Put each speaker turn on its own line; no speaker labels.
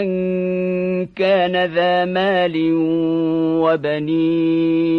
أن كان ذا مال وبنين.